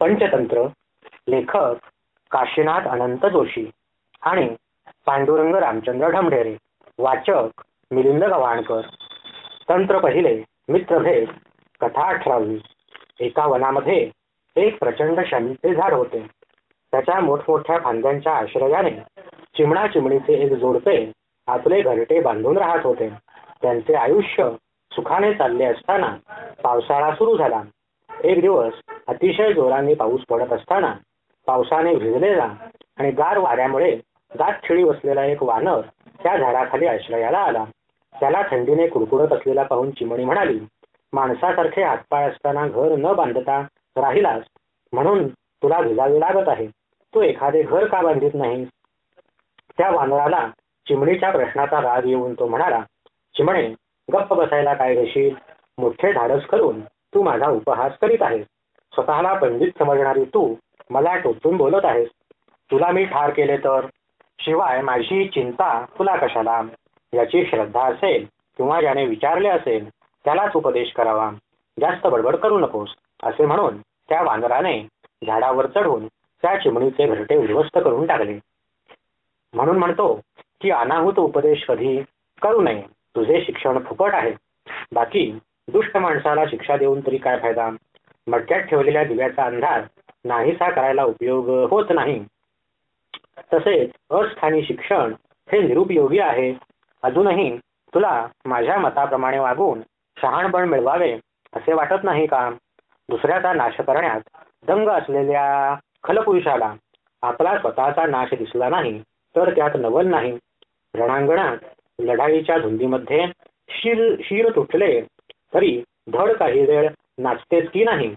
पंचतंत्र लेखक काशीनाथ अनंत जोशी आणि पांडुरंग रामचंद्र ढमढेरे वाचक मिलिंद गव्हाणकर. तंत्र पहिले मित्रभेद कथा अठरावी. एका वनामध्ये एक प्रचंड शमीचे झाड होते. त्याच्या मोठमोठ्या फांद्यांच्या आश्रयाने चिमणा चिमणीचे एक जोडपे आपले घरटे बांधून राहत होते. त्यांचे आयुष्य सुखाने चालले असताना पावसाळा सुरू झाला. एक दिवस अतिशय जोराने पाऊस पडत असताना पावसाने भिजलेला आणि गार वाऱ्यामुळे दात खिळी बसलेला एक वानर त्या झाडाखाली आश्रयाला आला. त्याला थंडीने कुडकुडत असलेला पाहून चिमणी म्हणाली माणसासारखे हातपाय असताना घर न बांधता राहिलास म्हणून तुला भिजावे लागत आहे. तू एखादे घर का बांधित नाही त्या वानराला चिमणीच्या प्रश्नाचा राग येऊन तो म्हणाला चिमणे गप्प बसायला काय घेशील? मोठे धाडस करून तू माझा उपहास करीत आहेस. स्वतःला पंडित समजणारी तू मला टोचून बोलत आहेस. तुला मी ठार केले तर? शिवाय माझी चिंता तुला कशाला? याची श्रद्धा असेल किंवा ज्याने विचारले असेल त्यालाच उपदेश करावा. जास्त बडबड करू नकोस असे म्हणून त्या वानराने झाडावर चढून त्या चिमणीचे घरटे उद्ध्वस्त करून टाकले. म्हणून म्हणतो की अनाहूत उपदेश कधी करू नये. तुझे शिक्षण फुकट आहे. बाकी दुष्ट माणसाला शिक्षा देऊन तरी काय फायदा? मटक्यात ठेवलेल्या दिव्याचा अंधार नाहीसा करायला उपयोग होत नाही. तसेच अस्थानी शिक्षण हे निरुपयोगी आहे. अजूनही तुला माझ्या मताप्रमाणे वागून शहाणपण मिळवावे असे वाटत नाही का? दुसऱ्याचा नाश करण्यात दंग असलेल्या खलपुरुषाला आपला स्वतःचा नाश दिसला नाही तर त्यात नवल नाही. रणांगणात लढाईच्या धुंदीमध्ये शिर शिर तुटले तरी धड काही वेळ नाचतेच की नाही.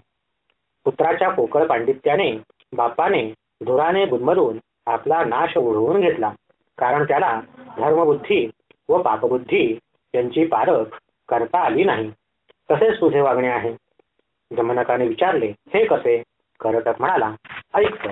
पुत्राच्या पोकळ पांडित्याने बापाने धुराने गुदमरून आपला नाश ओढवून घेतला. कारण त्याला धर्मबुद्धी व पापबुद्धी यांची पारख करता आली नाही. तसेच तुझे वागणे आहे. जमनकाने विचारले हे कसे? करटक म्हणाला ऐक